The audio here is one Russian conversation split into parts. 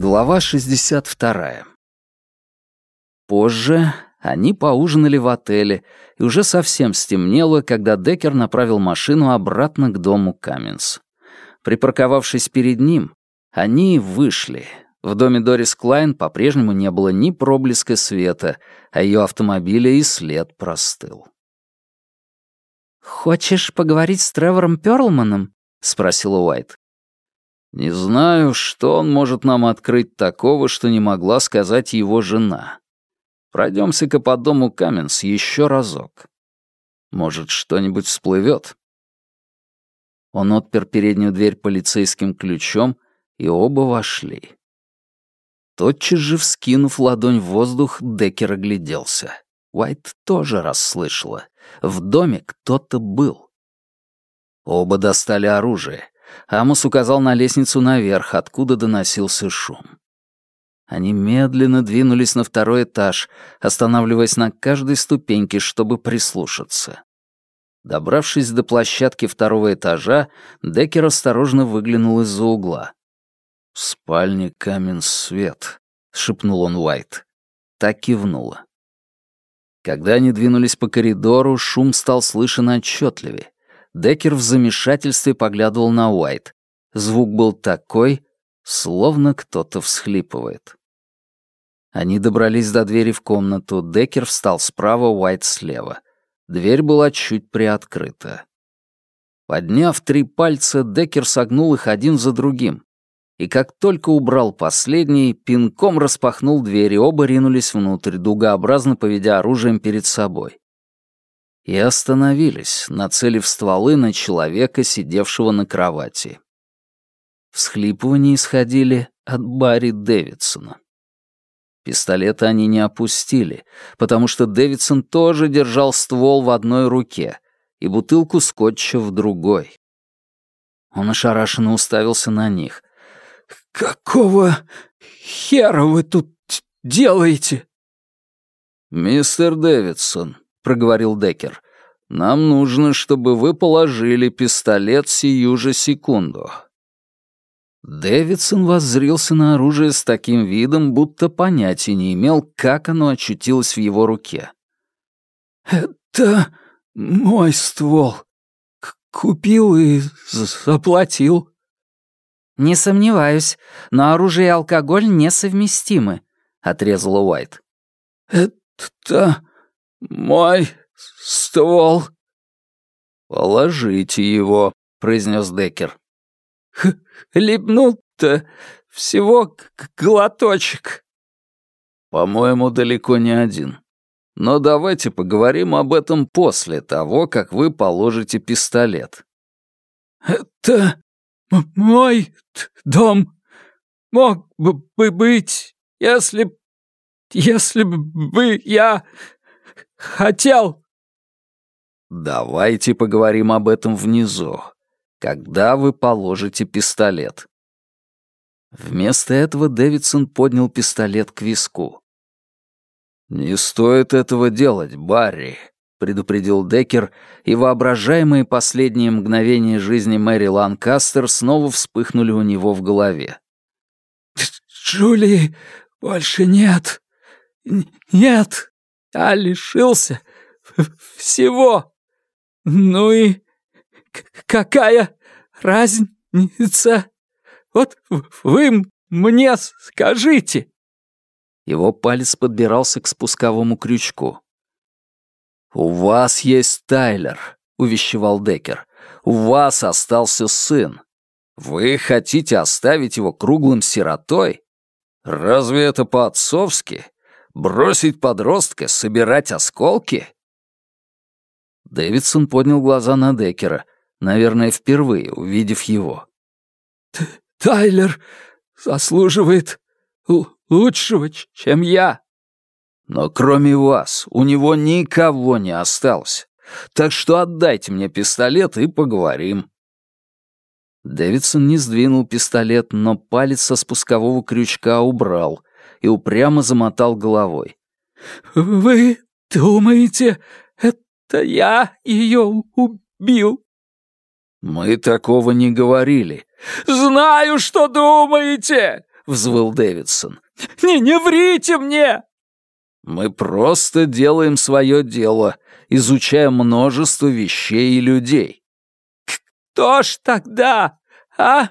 Глава 62. Позже они поужинали в отеле, и уже совсем стемнело, когда Деккер направил машину обратно к дому Каменс. Припарковавшись перед ним, они вышли. В доме Дорис Клайн по-прежнему не было ни проблеска света, а ее автомобиля и след простыл. «Хочешь поговорить с Тревором Перлманом?» — спросила Уайт. «Не знаю, что он может нам открыть такого, что не могла сказать его жена. Пройдемся-ка по дому Каменс еще разок. Может, что-нибудь всплывет?» Он отпер переднюю дверь полицейским ключом, и оба вошли. Тотчас же, вскинув ладонь в воздух, Деккер огляделся. Уайт тоже расслышала. В доме кто-то был. Оба достали оружие. Амос указал на лестницу наверх, откуда доносился шум. Они медленно двинулись на второй этаж, останавливаясь на каждой ступеньке, чтобы прислушаться. Добравшись до площадки второго этажа, Деккер осторожно выглянул из-за угла. «В спальне камен свет», — шепнул он Уайт. Так кивнула. Когда они двинулись по коридору, шум стал слышен отчетливее. Деккер в замешательстве поглядывал на Уайт. Звук был такой, словно кто-то всхлипывает. Они добрались до двери в комнату, Деккер встал справа, Уайт слева. Дверь была чуть приоткрыта. Подняв три пальца, Деккер согнул их один за другим и как только убрал последний, пинком распахнул дверь, и оба ринулись внутрь, дугообразно поведя оружием перед собой. И остановились, нацелив стволы на человека, сидевшего на кровати. Всхлипывания исходили от Барри Дэвидсона. Пистолеты они не опустили, потому что Дэвидсон тоже держал ствол в одной руке и бутылку скотча в другой. Он ошарашенно уставился на них — «Какого хера вы тут делаете?» «Мистер Дэвидсон», — проговорил Деккер, — «нам нужно, чтобы вы положили пистолет сию же секунду». Дэвидсон воззрился на оружие с таким видом, будто понятия не имел, как оно очутилось в его руке. «Это мой ствол. Купил и заплатил». «Не сомневаюсь, но оружие и алкоголь несовместимы», — отрезала Уайт. «Это мой ствол». «Положите его», — произнес Деккер. «Хлебнул-то всего глоточек». «По-моему, далеко не один. Но давайте поговорим об этом после того, как вы положите пистолет». «Это мой дом мог бы быть, если... если бы я хотел...» «Давайте поговорим об этом внизу, когда вы положите пистолет». Вместо этого Дэвидсон поднял пистолет к виску. «Не стоит этого делать, Барри», предупредил Деккер, и воображаемые последние мгновения жизни Мэри Ланкастер снова вспыхнули у него в голове. «Джулии больше нет. Нет. Я лишился всего. Ну и какая разница? Вот вы мне скажите». Его палец подбирался к спусковому крючку. «У вас есть Тайлер», — увещевал Деккер. «У вас остался сын. Вы хотите оставить его круглым сиротой? Разве это по-отцовски? Бросить подростка, собирать осколки?» Дэвидсон поднял глаза на Деккера, наверное, впервые увидев его. «Тайлер заслуживает лучшего, чем я», но кроме вас у него никого не осталось. Так что отдайте мне пистолет и поговорим». Дэвидсон не сдвинул пистолет, но палец со спускового крючка убрал и упрямо замотал головой. «Вы думаете, это я ее убил?» «Мы такого не говорили». «Знаю, что думаете! взвыл Дэвидсон. «Не, не врите мне!» «Мы просто делаем свое дело, изучая множество вещей и людей». «Кто ж тогда, а?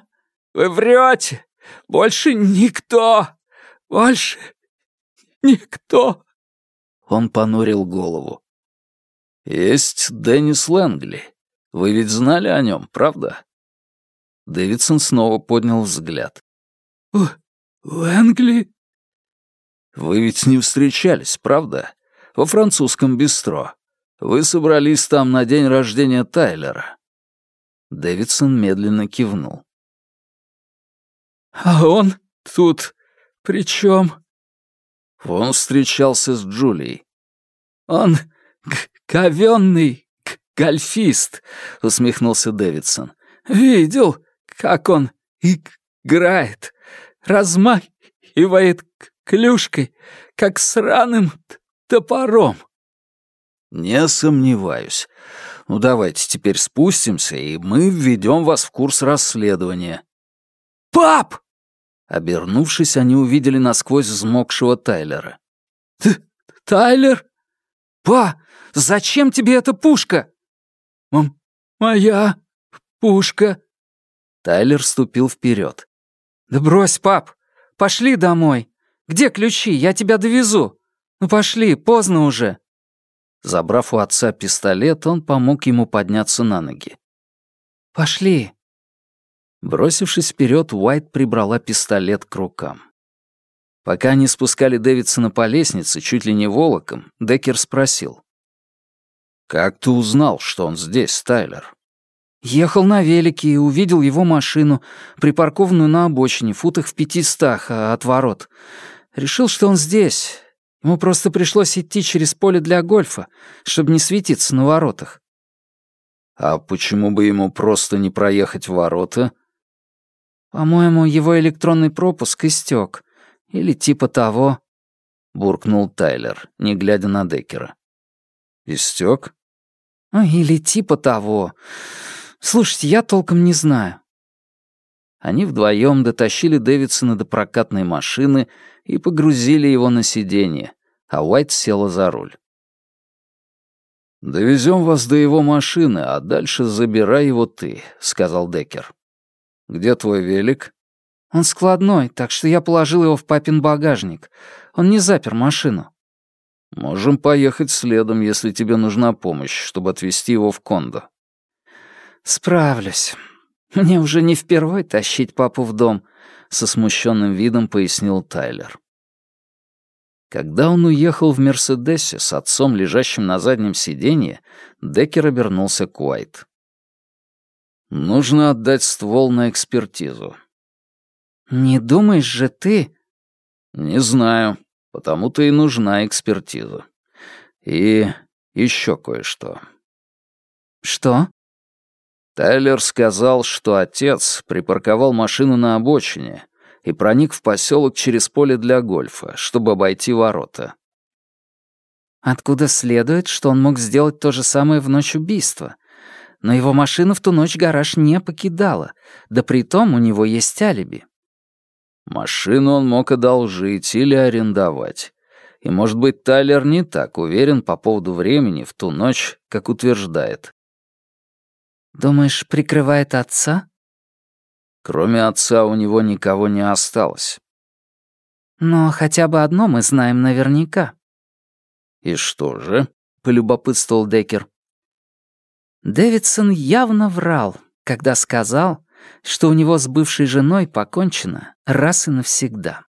Вы врете! Больше никто! Больше никто!» Он понурил голову. «Есть Деннис Лэнгли. Вы ведь знали о нем, правда?» Дэвидсон снова поднял взгляд. «Лэнгли?» «Вы ведь не встречались, правда? Во французском бистро. Вы собрались там на день рождения Тайлера». Дэвидсон медленно кивнул. «А он тут при чем?» Он встречался с Джулией. «Он говенный гольфист», — усмехнулся Дэвидсон. «Видел, как он играет, размахивает клюшкой, как сраным топором». «Не сомневаюсь. Ну давайте теперь спустимся, и мы введем вас в курс расследования». «Пап!» Обернувшись, они увидели насквозь взмокшего Тайлера. «Т Тайлер? Па, зачем тебе эта пушка?» М «Моя пушка», Тайлер ступил вперед. «Да брось, пап! Пошли домой! Где ключи? Я тебя довезу! Ну пошли, поздно уже!» Забрав у отца пистолет, он помог ему подняться на ноги. «Пошли!» Бросившись вперед, Уайт прибрала пистолет к рукам. Пока они спускали Дэвидсона по лестнице, чуть ли не волоком, Деккер спросил. «Как ты узнал, что он здесь, Тайлер?» Ехал на велике и увидел его машину, припаркованную на обочине, футах в пятистах а, от ворот. Решил, что он здесь. Ему просто пришлось идти через поле для гольфа, чтобы не светиться на воротах. А почему бы ему просто не проехать ворота? По-моему, его электронный пропуск истек. Или типа того. Буркнул Тайлер, не глядя на Деккера. Истек? Или типа того. Слушайте, я толком не знаю». Они вдвоем дотащили Дэвидсона до прокатной машины и погрузили его на сиденье, а Уайт села за руль. «Довезем вас до его машины, а дальше забирай его ты», — сказал Деккер. «Где твой велик?» «Он складной, так что я положил его в папин багажник. Он не запер машину». «Можем поехать следом, если тебе нужна помощь, чтобы отвезти его в кондо». «Справлюсь. Мне уже не впервой тащить папу в дом», — со смущенным видом пояснил Тайлер. Когда он уехал в «Мерседесе» с отцом, лежащим на заднем сиденье, Деккер обернулся к Уайт. «Нужно отдать ствол на экспертизу». «Не думаешь же ты...» «Не знаю, потому-то и нужна экспертиза. И еще кое-что». «Что?» Тайлер сказал, что отец припарковал машину на обочине и проник в поселок через поле для гольфа, чтобы обойти ворота. Откуда следует, что он мог сделать то же самое в ночь убийства? Но его машина в ту ночь гараж не покидала, да притом у него есть алиби. Машину он мог одолжить или арендовать. И, может быть, Тайлер не так уверен по поводу времени в ту ночь, как утверждает. Думаешь, прикрывает отца? Кроме отца у него никого не осталось. Но хотя бы одно мы знаем наверняка. И что же? полюбопытствовал Деккер. Дэвидсон явно врал, когда сказал, что у него с бывшей женой покончено раз и навсегда.